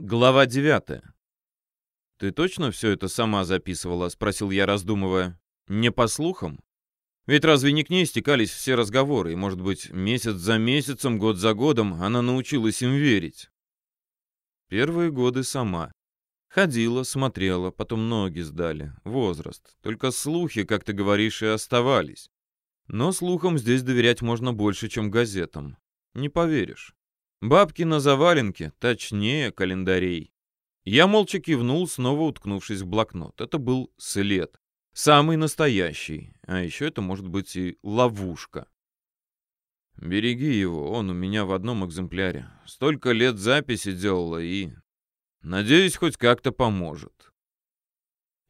Глава 9. «Ты точно все это сама записывала?» — спросил я, раздумывая. «Не по слухам? Ведь разве не к ней стекались все разговоры, и, может быть, месяц за месяцем, год за годом она научилась им верить?» Первые годы сама. Ходила, смотрела, потом ноги сдали. Возраст. Только слухи, как ты говоришь, и оставались. Но слухам здесь доверять можно больше, чем газетам. Не поверишь. Бабки на заваленке, точнее календарей. Я молча кивнул, снова уткнувшись в блокнот. Это был след. Самый настоящий. А еще это может быть и ловушка. Береги его, он у меня в одном экземпляре. Столько лет записи делала и... Надеюсь, хоть как-то поможет.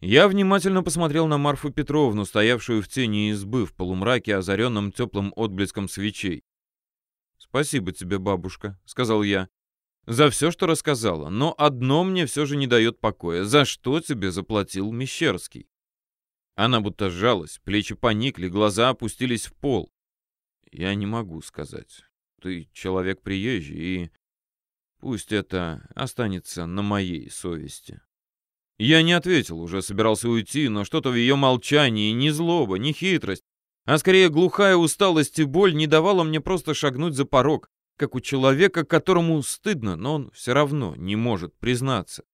Я внимательно посмотрел на Марфу Петровну, стоявшую в тени избы в полумраке, озаренном теплым отблеском свечей. «Спасибо тебе, бабушка», — сказал я, — «за все, что рассказала. Но одно мне все же не дает покоя. За что тебе заплатил Мещерский?» Она будто сжалась, плечи поникли, глаза опустились в пол. «Я не могу сказать. Ты человек приезжий, и пусть это останется на моей совести». Я не ответил, уже собирался уйти, но что-то в ее молчании, ни злоба, ни хитрость, а скорее глухая усталость и боль не давала мне просто шагнуть за порог, как у человека, которому стыдно, но он все равно не может признаться.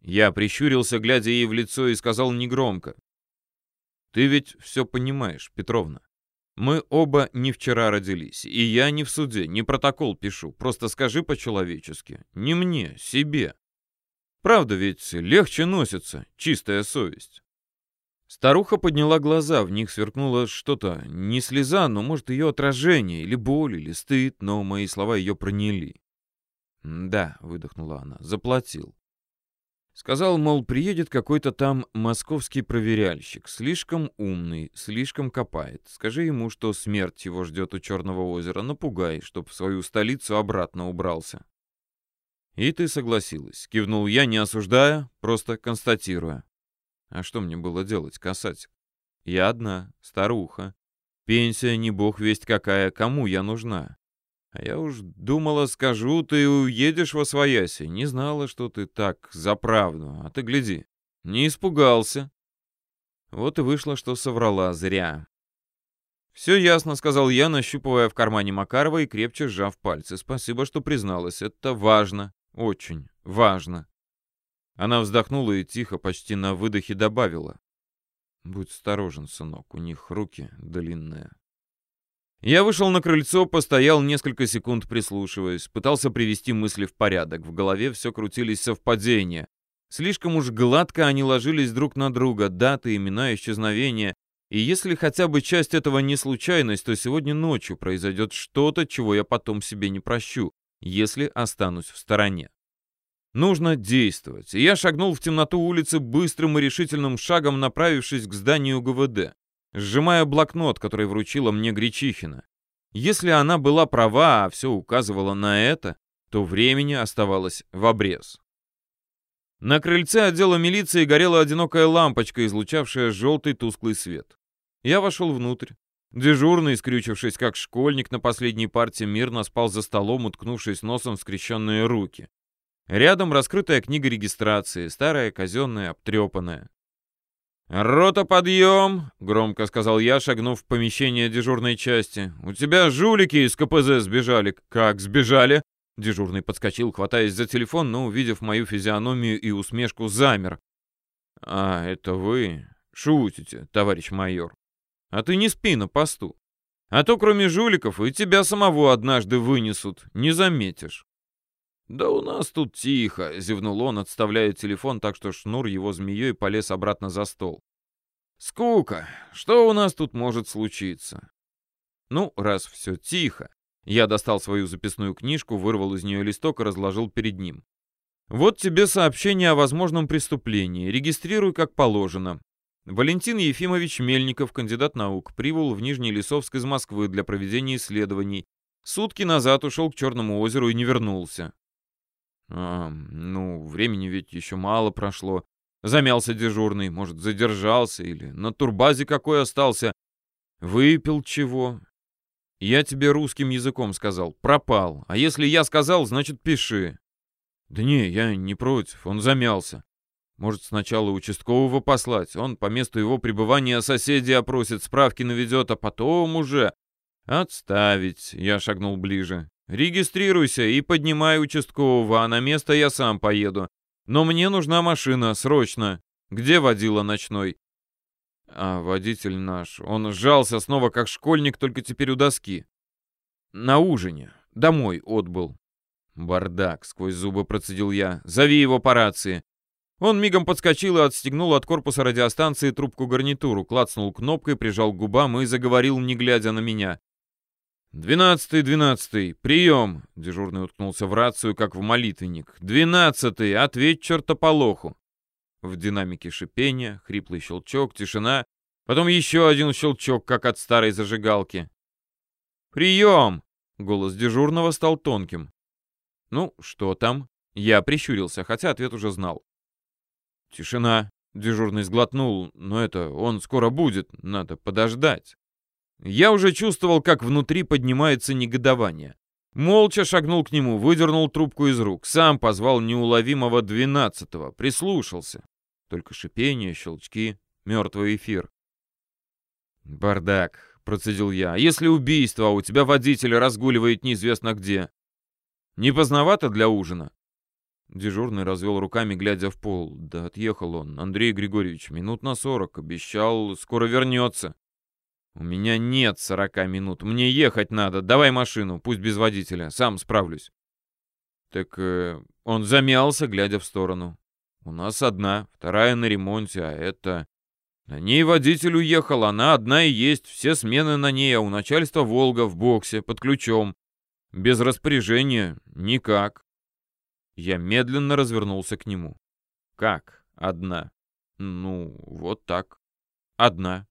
Я прищурился, глядя ей в лицо, и сказал негромко. «Ты ведь все понимаешь, Петровна. Мы оба не вчера родились, и я не в суде, не протокол пишу. Просто скажи по-человечески. Не мне, себе. Правда ведь легче носится, чистая совесть». Старуха подняла глаза, в них сверкнуло что-то, не слеза, но, может, ее отражение, или боль, или стыд, но мои слова ее проняли. «Да», — выдохнула она, — «заплатил». Сказал, мол, приедет какой-то там московский проверяльщик, слишком умный, слишком копает. Скажи ему, что смерть его ждет у Черного озера, напугай, чтоб в свою столицу обратно убрался. И ты согласилась, кивнул я, не осуждая, просто констатируя. А что мне было делать, касать? Я одна, старуха. Пенсия не бог весть какая, кому я нужна? А я уж думала, скажу, ты уедешь во свояси. Не знала, что ты так за правду. А ты гляди, не испугался. Вот и вышло, что соврала зря. «Все ясно», — сказал я, нащупывая в кармане Макарова и крепче сжав пальцы. «Спасибо, что призналась. Это важно. Очень важно». Она вздохнула и тихо, почти на выдохе добавила. «Будь осторожен, сынок, у них руки длинные». Я вышел на крыльцо, постоял несколько секунд прислушиваясь, пытался привести мысли в порядок. В голове все крутились совпадения. Слишком уж гладко они ложились друг на друга, даты, имена, исчезновения. И если хотя бы часть этого не случайность, то сегодня ночью произойдет что-то, чего я потом себе не прощу, если останусь в стороне. Нужно действовать. И я шагнул в темноту улицы быстрым и решительным шагом, направившись к зданию ГВД, сжимая блокнот, который вручила мне Гречихина. Если она была права, а все указывало на это, то времени оставалось в обрез. На крыльце отдела милиции горела одинокая лампочка, излучавшая желтый тусклый свет. Я вошел внутрь. Дежурный, скрючившись как школьник на последней партии, мирно спал за столом, уткнувшись носом в скрещенные руки. Рядом раскрытая книга регистрации, старая, казенная, обтрепанная. «Рота, подъем!» — громко сказал я, шагнув в помещение дежурной части. «У тебя жулики из КПЗ сбежали». «Как сбежали?» Дежурный подскочил, хватаясь за телефон, но, увидев мою физиономию и усмешку, замер. «А, это вы? Шутите, товарищ майор. А ты не спи на посту. А то, кроме жуликов, и тебя самого однажды вынесут, не заметишь». «Да у нас тут тихо», — зевнул он, отставляя телефон так, что шнур его змеей полез обратно за стол. «Скука. Что у нас тут может случиться?» «Ну, раз все тихо». Я достал свою записную книжку, вырвал из нее листок и разложил перед ним. «Вот тебе сообщение о возможном преступлении. Регистрируй как положено. Валентин Ефимович Мельников, кандидат наук, прибыл в Нижний Лесовск из Москвы для проведения исследований. Сутки назад ушел к Черному озеру и не вернулся. А, ну, времени ведь еще мало прошло. Замялся дежурный, может, задержался или на турбазе какой остался. Выпил чего? Я тебе русским языком сказал. Пропал. А если я сказал, значит, пиши. Да не, я не против, он замялся. Может, сначала участкового послать, он по месту его пребывания соседей опросит, справки наведет, а потом уже... Отставить, я шагнул ближе. Регистрируйся и поднимай участкового, а на место я сам поеду. Но мне нужна машина, срочно. Где водила ночной? А водитель наш, он сжался снова как школьник, только теперь у доски. На ужине. Домой отбыл. Бардак, сквозь зубы процедил я. Зови его по рации. Он мигом подскочил и отстегнул от корпуса радиостанции трубку-гарнитуру, клацнул кнопкой, прижал к губам и заговорил, не глядя на меня. «Двенадцатый, двенадцатый, прием!» — дежурный уткнулся в рацию, как в молитвенник. «Двенадцатый, ответь чертополоху!» В динамике шипение, хриплый щелчок, тишина, потом еще один щелчок, как от старой зажигалки. «Прием!» — голос дежурного стал тонким. «Ну, что там?» Я прищурился, хотя ответ уже знал. Тишина. Дежурный сглотнул, но это он скоро будет, надо подождать. Я уже чувствовал, как внутри поднимается негодование. Молча шагнул к нему, выдернул трубку из рук, сам позвал неуловимого двенадцатого, прислушался. Только шипение, щелчки, мертвый эфир. «Бардак», — процедил я. «Если убийство, а у тебя водитель разгуливает неизвестно где. Не поздновато для ужина?» Дежурный развел руками, глядя в пол. Да отъехал он, Андрей Григорьевич, минут на сорок. Обещал, скоро вернется. У меня нет сорока минут. Мне ехать надо. Давай машину, пусть без водителя. Сам справлюсь. Так э, он замялся, глядя в сторону. У нас одна, вторая на ремонте, а это... На ней водитель уехал, она одна и есть, все смены на ней, а у начальства «Волга» в боксе, под ключом. Без распоряжения никак. Я медленно развернулся к нему. «Как? Одна?» «Ну, вот так. Одна».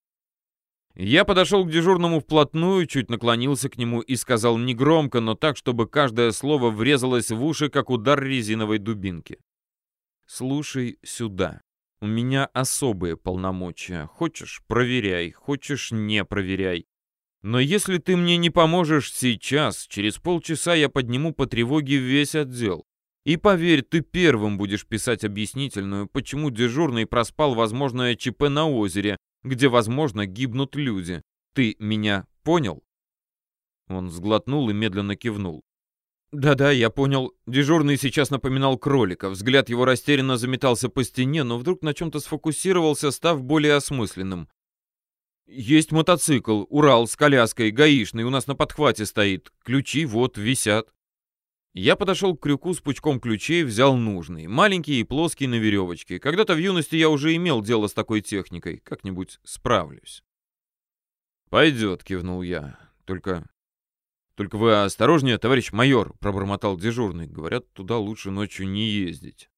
Я подошел к дежурному вплотную, чуть наклонился к нему и сказал негромко, но так, чтобы каждое слово врезалось в уши, как удар резиновой дубинки. «Слушай сюда. У меня особые полномочия. Хочешь — проверяй, хочешь — не проверяй. Но если ты мне не поможешь сейчас, через полчаса я подниму по тревоге весь отдел. И поверь, ты первым будешь писать объяснительную, почему дежурный проспал возможное ЧП на озере, где, возможно, гибнут люди. Ты меня понял?» Он сглотнул и медленно кивнул. «Да-да, я понял. Дежурный сейчас напоминал кролика. Взгляд его растерянно заметался по стене, но вдруг на чем-то сфокусировался, став более осмысленным. Есть мотоцикл, Урал с коляской, гаишный, у нас на подхвате стоит. Ключи вот, висят. Я подошел к крюку с пучком ключей, взял нужный, маленький и плоский на веревочке. Когда-то в юности я уже имел дело с такой техникой, как-нибудь справлюсь. «Пойдет», — кивнул я. «Только... только вы осторожнее, товарищ майор», — пробормотал дежурный. «Говорят, туда лучше ночью не ездить».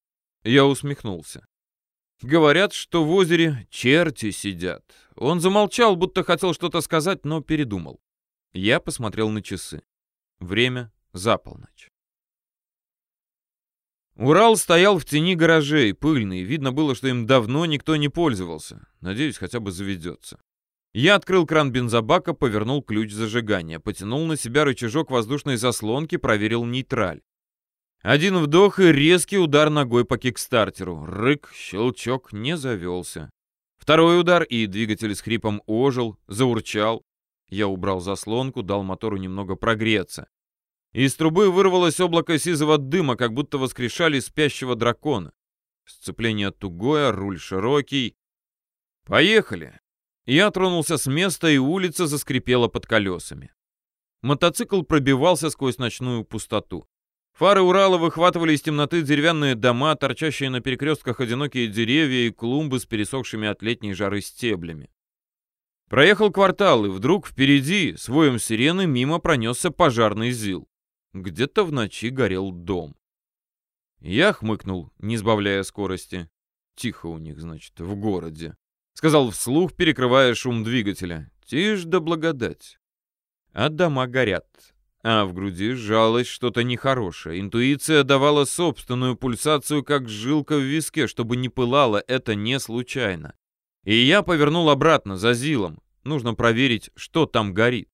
Я усмехнулся. «Говорят, что в озере черти сидят». Он замолчал, будто хотел что-то сказать, но передумал. Я посмотрел на часы. Время за полночь. Урал стоял в тени гаражей, пыльный. Видно было, что им давно никто не пользовался. Надеюсь, хотя бы заведется. Я открыл кран бензобака, повернул ключ зажигания, потянул на себя рычажок воздушной заслонки, проверил нейтраль. Один вдох и резкий удар ногой по кикстартеру. Рык, щелчок, не завелся. Второй удар, и двигатель с хрипом ожил, заурчал. Я убрал заслонку, дал мотору немного прогреться. Из трубы вырвалось облако сизого дыма, как будто воскрешали спящего дракона. Сцепление тугое, руль широкий. «Поехали!» Я тронулся с места, и улица заскрипела под колесами. Мотоцикл пробивался сквозь ночную пустоту. Фары Урала выхватывали из темноты деревянные дома, торчащие на перекрестках одинокие деревья и клумбы с пересохшими от летней жары стеблями. Проехал квартал, и вдруг впереди, с воем сирены, мимо пронесся пожарный ЗИЛ. Где-то в ночи горел дом. Я хмыкнул, не сбавляя скорости. Тихо у них, значит, в городе. Сказал вслух, перекрывая шум двигателя. Тишь да благодать. А дома горят. А в груди сжалось что-то нехорошее. Интуиция давала собственную пульсацию, как жилка в виске, чтобы не пылало это не случайно. И я повернул обратно, за Зилом. Нужно проверить, что там горит.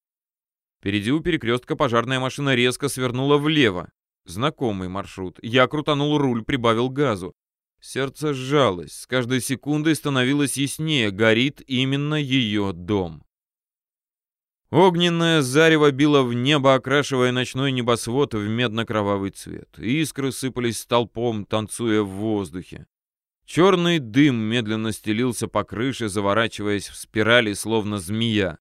Впереди у перекрестка пожарная машина резко свернула влево. Знакомый маршрут. Я крутанул руль, прибавил газу. Сердце сжалось. С каждой секундой становилось яснее. Горит именно ее дом. Огненное зарево било в небо, окрашивая ночной небосвод в медно-кровавый цвет. Искры сыпались столпом, танцуя в воздухе. Черный дым медленно стелился по крыше, заворачиваясь в спирали, словно змея.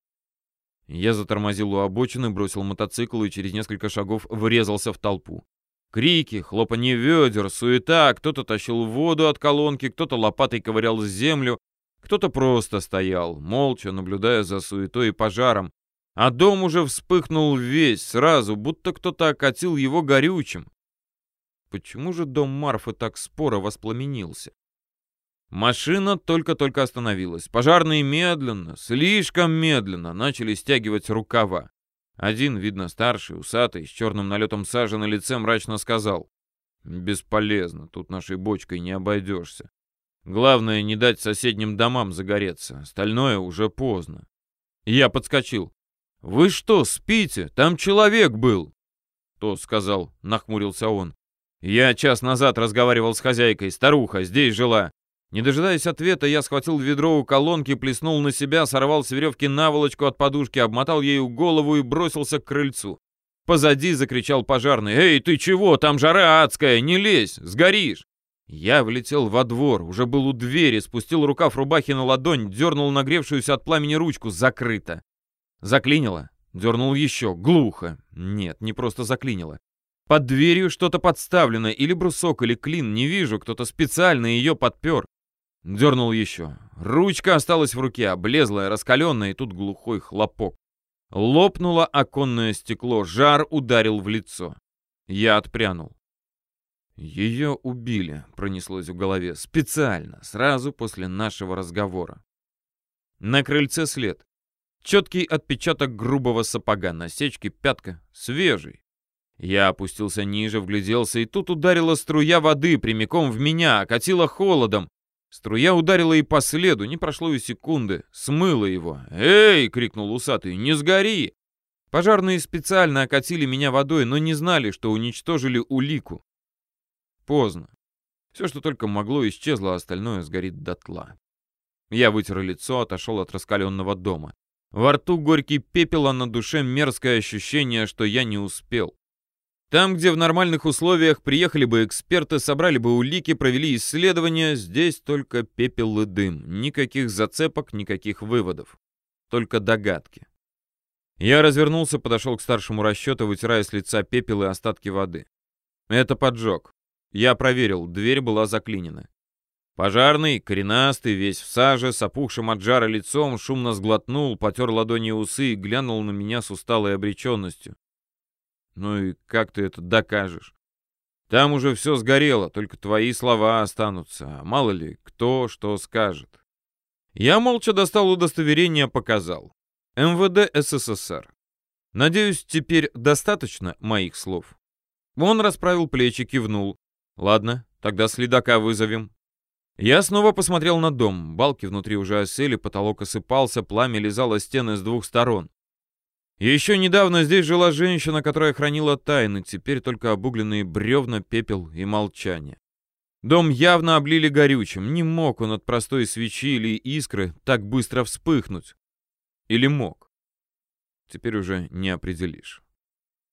Я затормозил у обочины, бросил мотоцикл и через несколько шагов врезался в толпу. Крики, хлопанье ведер, суета, кто-то тащил воду от колонки, кто-то лопатой ковырял землю, кто-то просто стоял, молча наблюдая за суетой и пожаром. А дом уже вспыхнул весь, сразу, будто кто-то окатил его горючим. Почему же дом Марфы так споро воспламенился? Машина только-только остановилась. Пожарные медленно, слишком медленно начали стягивать рукава. Один, видно, старший, усатый, с черным налетом сажи на лице, мрачно сказал. «Бесполезно, тут нашей бочкой не обойдешься. Главное, не дать соседним домам загореться, остальное уже поздно». я подскочил. «Вы что, спите? Там человек был!» «То», — сказал, — нахмурился он. «Я час назад разговаривал с хозяйкой, старуха, здесь жила. Не дожидаясь ответа, я схватил ведро у колонки, плеснул на себя, сорвал с веревки наволочку от подушки, обмотал ею голову и бросился к крыльцу. Позади закричал пожарный. «Эй, ты чего? Там жара адская! Не лезь! Сгоришь!» Я влетел во двор, уже был у двери, спустил рукав рубахи на ладонь, дернул нагревшуюся от пламени ручку. Закрыто. Заклинило. Дернул еще. Глухо. Нет, не просто заклинило. Под дверью что-то подставлено, или брусок, или клин, не вижу, кто-то специально ее подпер. Дернул еще. Ручка осталась в руке, облезлая, раскаленная, и тут глухой хлопок. Лопнуло оконное стекло, жар ударил в лицо. Я отпрянул. «Ее убили», — пронеслось в голове, специально, сразу после нашего разговора. На крыльце след. Четкий отпечаток грубого сапога, насечки пятка, свежий. Я опустился ниже, вгляделся, и тут ударила струя воды прямиком в меня, окатила холодом. Струя ударила и по следу, не прошло и секунды, смыла его. «Эй!» — крикнул усатый, «не сгори!» Пожарные специально окатили меня водой, но не знали, что уничтожили улику. Поздно. Все, что только могло, исчезло, а остальное сгорит дотла. Я вытер лицо, отошел от раскаленного дома. Во рту горький пепел, а на душе мерзкое ощущение, что я не успел. Там, где в нормальных условиях приехали бы эксперты, собрали бы улики, провели исследования, здесь только пепел и дым. Никаких зацепок, никаких выводов. Только догадки. Я развернулся, подошел к старшему расчету, вытирая с лица пепел и остатки воды. Это поджог. Я проверил, дверь была заклинена. Пожарный, коренастый, весь в саже, с опухшим от жара лицом, шумно сглотнул, потер ладони усы и глянул на меня с усталой обреченностью. Ну и как ты это докажешь? Там уже все сгорело, только твои слова останутся. А мало ли, кто что скажет. Я молча достал удостоверение, показал. МВД СССР. Надеюсь, теперь достаточно моих слов. Он расправил плечи, кивнул. Ладно, тогда следака вызовем. Я снова посмотрел на дом. Балки внутри уже осели, потолок осыпался, пламя лизало стены с двух сторон. Еще недавно здесь жила женщина, которая хранила тайны, теперь только обугленные бревна, пепел и молчание. Дом явно облили горючим, не мог он от простой свечи или искры так быстро вспыхнуть. Или мог? Теперь уже не определишь.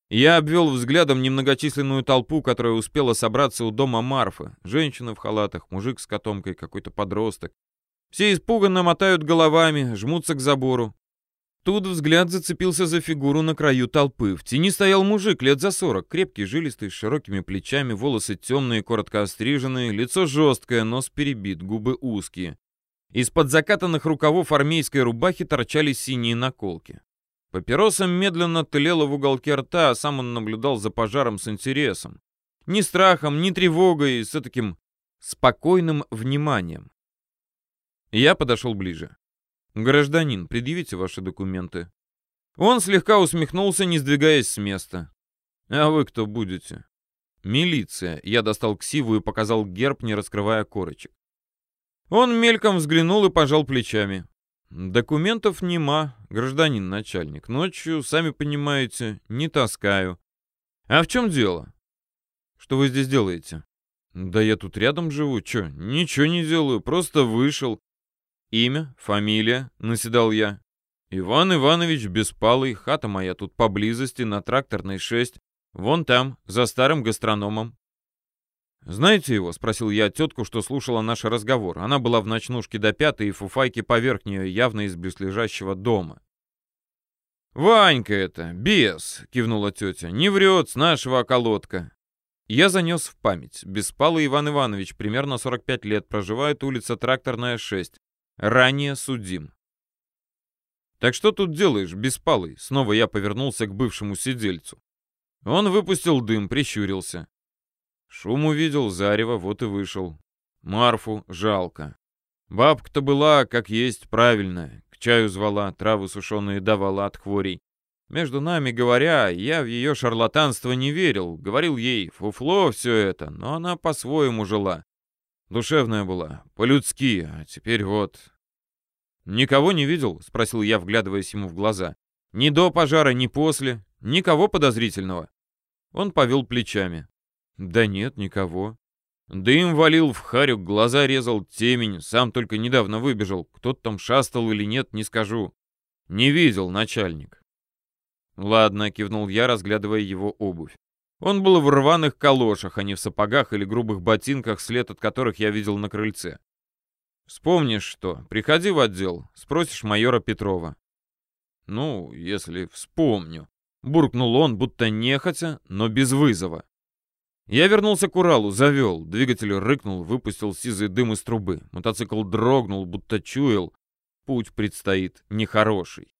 Я обвел взглядом немногочисленную толпу, которая успела собраться у дома Марфы. Женщина в халатах, мужик с котомкой, какой-то подросток. Все испуганно мотают головами, жмутся к забору. Тут взгляд зацепился за фигуру на краю толпы. В тени стоял мужик лет за сорок, крепкий, жилистый, с широкими плечами, волосы темные, коротко остриженные, лицо жесткое, нос перебит, губы узкие. Из-под закатанных рукавов армейской рубахи торчали синие наколки. Папироса медленно тлела в уголке рта, а сам он наблюдал за пожаром с интересом. Ни страхом, ни тревогой, с таким спокойным вниманием. Я подошел ближе. «Гражданин, предъявите ваши документы». Он слегка усмехнулся, не сдвигаясь с места. «А вы кто будете?» «Милиция». Я достал ксиву и показал герб, не раскрывая корочек. Он мельком взглянул и пожал плечами. «Документов нема, гражданин начальник. Ночью, сами понимаете, не таскаю. А в чем дело?» Что вы здесь делаете?» «Да я тут рядом живу. Чё? Ничего не делаю. Просто вышел». «Имя? Фамилия?» — наседал я. «Иван Иванович Беспалый. Хата моя тут поблизости, на тракторной 6. Вон там, за старым гастрономом». «Знаете его?» — спросил я тетку, что слушала наш разговор. Она была в ночнушке до пятой и фуфайке поверх нее, явно из близлежащего дома. «Ванька это, бес!» — кивнула тетя. «Не врет, с нашего околотка». Я занес в память. Беспалый Иван Иванович, примерно 45 лет, проживает улица Тракторная, 6. Ранее судим. «Так что тут делаешь, Беспалый?» Снова я повернулся к бывшему сидельцу. Он выпустил дым, прищурился. Шум увидел, зарево, вот и вышел. Марфу жалко. Бабка-то была, как есть, правильная. К чаю звала, травы сушеные давала от хворей. Между нами говоря, я в ее шарлатанство не верил. Говорил ей, фуфло все это, но она по-своему жила. Душевная была, по-людски, а теперь вот... «Никого не видел?» — спросил я, вглядываясь ему в глаза. «Ни до пожара, ни после. Никого подозрительного». Он повел плечами. «Да нет, никого. Дым валил в харюк, глаза резал, темень, сам только недавно выбежал. Кто-то там шастал или нет, не скажу. Не видел начальник. Ладно, кивнул я, разглядывая его обувь. Он был в рваных калошах, а не в сапогах или грубых ботинках, след от которых я видел на крыльце. Вспомнишь что, приходи в отдел, спросишь майора Петрова. Ну, если вспомню. Буркнул он, будто нехотя, но без вызова. Я вернулся к Уралу, завел. Двигатель рыкнул, выпустил сизый дым из трубы. Мотоцикл дрогнул, будто чуял. Путь предстоит нехороший.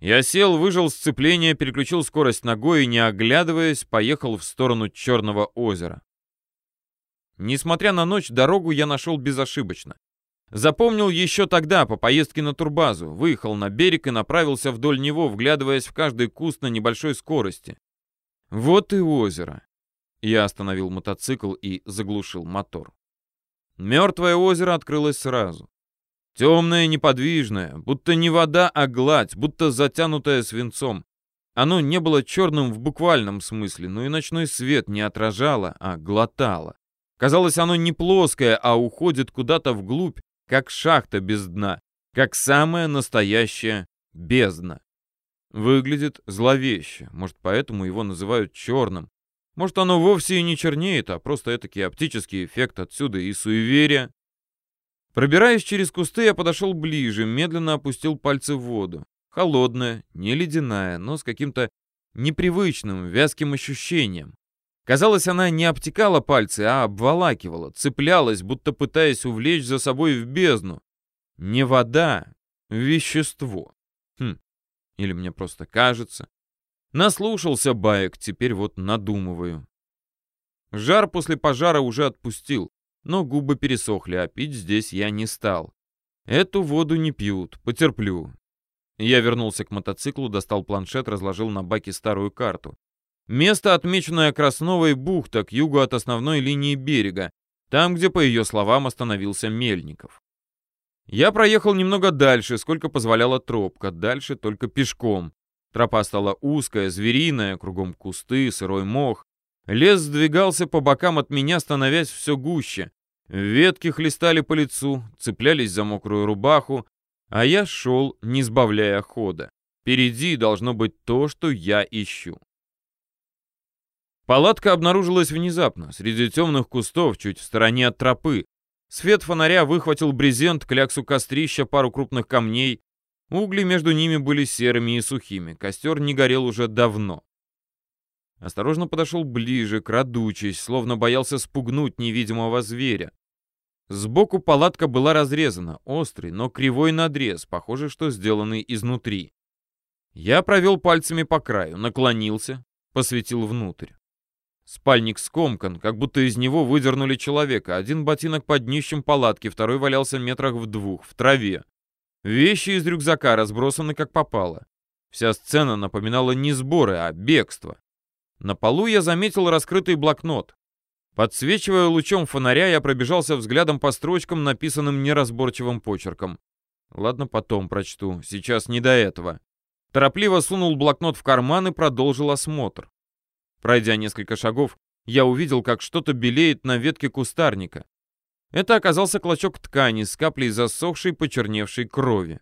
Я сел, выжил сцепление, переключил скорость ногой и, не оглядываясь, поехал в сторону Черного озера. Несмотря на ночь, дорогу я нашел безошибочно. Запомнил еще тогда, по поездке на турбазу. Выехал на берег и направился вдоль него, вглядываясь в каждый куст на небольшой скорости. Вот и озеро. Я остановил мотоцикл и заглушил мотор. Мертвое озеро открылось сразу. Темное, неподвижное, будто не вода, а гладь, будто затянутое свинцом. Оно не было черным в буквальном смысле, но и ночной свет не отражало, а глотало. Казалось, оно не плоское, а уходит куда-то вглубь, как шахта без дна, как самая настоящая бездна. Выглядит зловеще, может, поэтому его называют черным, может, оно вовсе и не чернеет, а просто этакий оптический эффект отсюда и суеверие. Пробираясь через кусты, я подошел ближе, медленно опустил пальцы в воду. Холодная, не ледяная, но с каким-то непривычным, вязким ощущением. Казалось, она не обтекала пальцы, а обволакивала, цеплялась, будто пытаясь увлечь за собой в бездну. Не вода, вещество. Хм, или мне просто кажется. Наслушался баек, теперь вот надумываю. Жар после пожара уже отпустил, но губы пересохли, а пить здесь я не стал. Эту воду не пьют, потерплю. Я вернулся к мотоциклу, достал планшет, разложил на баке старую карту. Место, отмеченное Красновой бухта, к югу от основной линии берега, там, где, по ее словам, остановился Мельников. Я проехал немного дальше, сколько позволяла тропка, дальше только пешком. Тропа стала узкая, звериная, кругом кусты, сырой мох. Лес сдвигался по бокам от меня, становясь все гуще. Ветки хлестали по лицу, цеплялись за мокрую рубаху, а я шел, не сбавляя хода. Впереди должно быть то, что я ищу. Палатка обнаружилась внезапно, среди темных кустов, чуть в стороне от тропы. Свет фонаря выхватил брезент, кляксу кострища, пару крупных камней, Угли между ними были серыми и сухими, костер не горел уже давно. Осторожно подошел ближе, крадучись, словно боялся спугнуть невидимого зверя. Сбоку палатка была разрезана, острый, но кривой надрез, похоже, что сделанный изнутри. Я провел пальцами по краю, наклонился, посветил внутрь. Спальник скомкан, как будто из него выдернули человека. Один ботинок под днищем палатки, второй валялся метрах в двух, в траве. Вещи из рюкзака разбросаны как попало. Вся сцена напоминала не сборы, а бегство. На полу я заметил раскрытый блокнот. Подсвечивая лучом фонаря, я пробежался взглядом по строчкам, написанным неразборчивым почерком. Ладно, потом прочту, сейчас не до этого. Торопливо сунул блокнот в карман и продолжил осмотр. Пройдя несколько шагов, я увидел, как что-то белеет на ветке кустарника. Это оказался клочок ткани с каплей засохшей, почерневшей крови.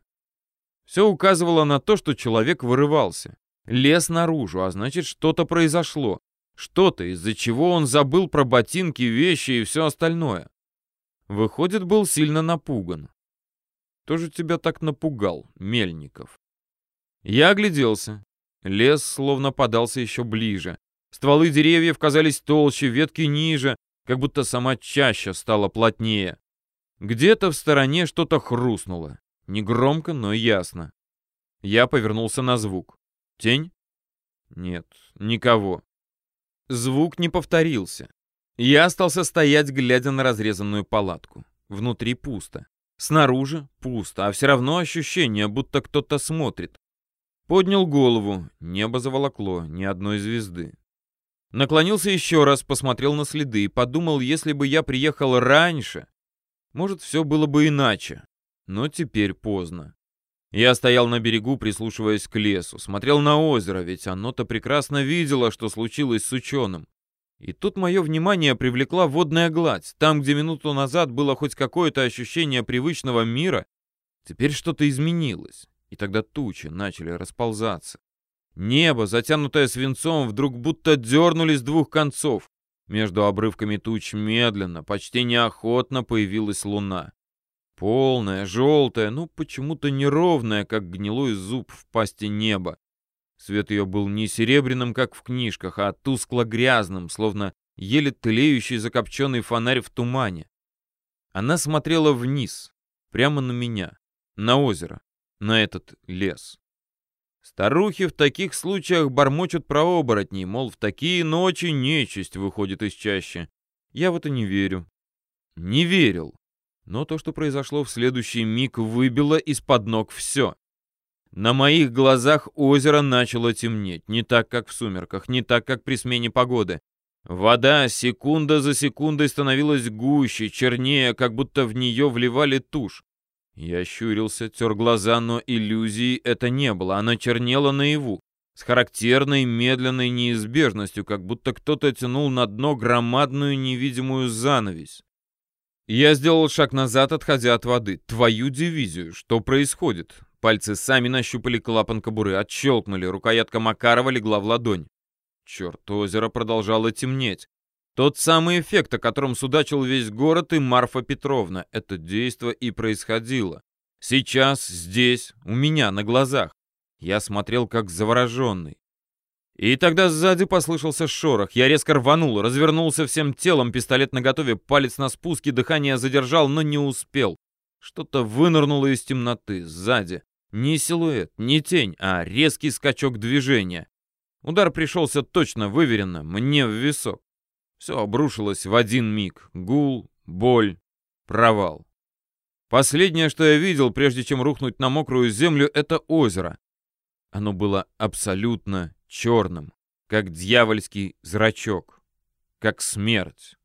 Все указывало на то, что человек вырывался. Лез наружу, а значит, что-то произошло. Что-то, из-за чего он забыл про ботинки, вещи и все остальное. Выходит, был сильно напуган. Кто же тебя так напугал, Мельников? Я огляделся. Лес словно подался еще ближе. Стволы деревьев казались толще, ветки ниже, как будто сама чаща стала плотнее. Где-то в стороне что-то хрустнуло. Негромко, но ясно. Я повернулся на звук. Тень? Нет, никого. Звук не повторился. Я остался стоять, глядя на разрезанную палатку. Внутри пусто. Снаружи пусто, а все равно ощущение, будто кто-то смотрит. Поднял голову. Небо заволокло, ни одной звезды. Наклонился еще раз, посмотрел на следы и подумал, если бы я приехал раньше, может, все было бы иначе. Но теперь поздно. Я стоял на берегу, прислушиваясь к лесу, смотрел на озеро, ведь оно-то прекрасно видело, что случилось с ученым. И тут мое внимание привлекла водная гладь. Там, где минуту назад было хоть какое-то ощущение привычного мира, теперь что-то изменилось, и тогда тучи начали расползаться. Небо, затянутое свинцом, вдруг будто дернули с двух концов. Между обрывками туч медленно, почти неохотно появилась луна. Полная, желтая, ну почему-то неровная, как гнилой зуб в пасти неба. Свет ее был не серебряным, как в книжках, а тускло-грязным, словно еле тлеющий закопченный фонарь в тумане. Она смотрела вниз, прямо на меня, на озеро, на этот лес. Старухи в таких случаях бормочут про оборотней, мол, в такие ночи нечисть выходит из чащи. Я в это не верю. Не верил. Но то, что произошло в следующий миг, выбило из-под ног все. На моих глазах озеро начало темнеть, не так, как в сумерках, не так, как при смене погоды. Вода секунда за секундой становилась гуще, чернее, как будто в нее вливали тушь. Я щурился, тер глаза, но иллюзии это не было, она чернела наяву, с характерной медленной неизбежностью, как будто кто-то тянул на дно громадную невидимую занавесь. Я сделал шаг назад, отходя от воды. Твою дивизию, что происходит? Пальцы сами нащупали клапан кобуры, отщелкнули, рукоятка Макарова легла в ладонь. Черт, озеро продолжало темнеть. Тот самый эффект, о котором судачил весь город и Марфа Петровна. Это действо и происходило. Сейчас, здесь, у меня, на глазах. Я смотрел как завороженный. И тогда сзади послышался шорох. Я резко рванул, развернулся всем телом, пистолет наготове, палец на спуске, дыхание задержал, но не успел. Что-то вынырнуло из темноты, сзади. Не силуэт, не тень, а резкий скачок движения. Удар пришелся точно, выверенно, мне в висок. Все обрушилось в один миг. Гул, боль, провал. Последнее, что я видел, прежде чем рухнуть на мокрую землю, это озеро. Оно было абсолютно черным, как дьявольский зрачок, как смерть.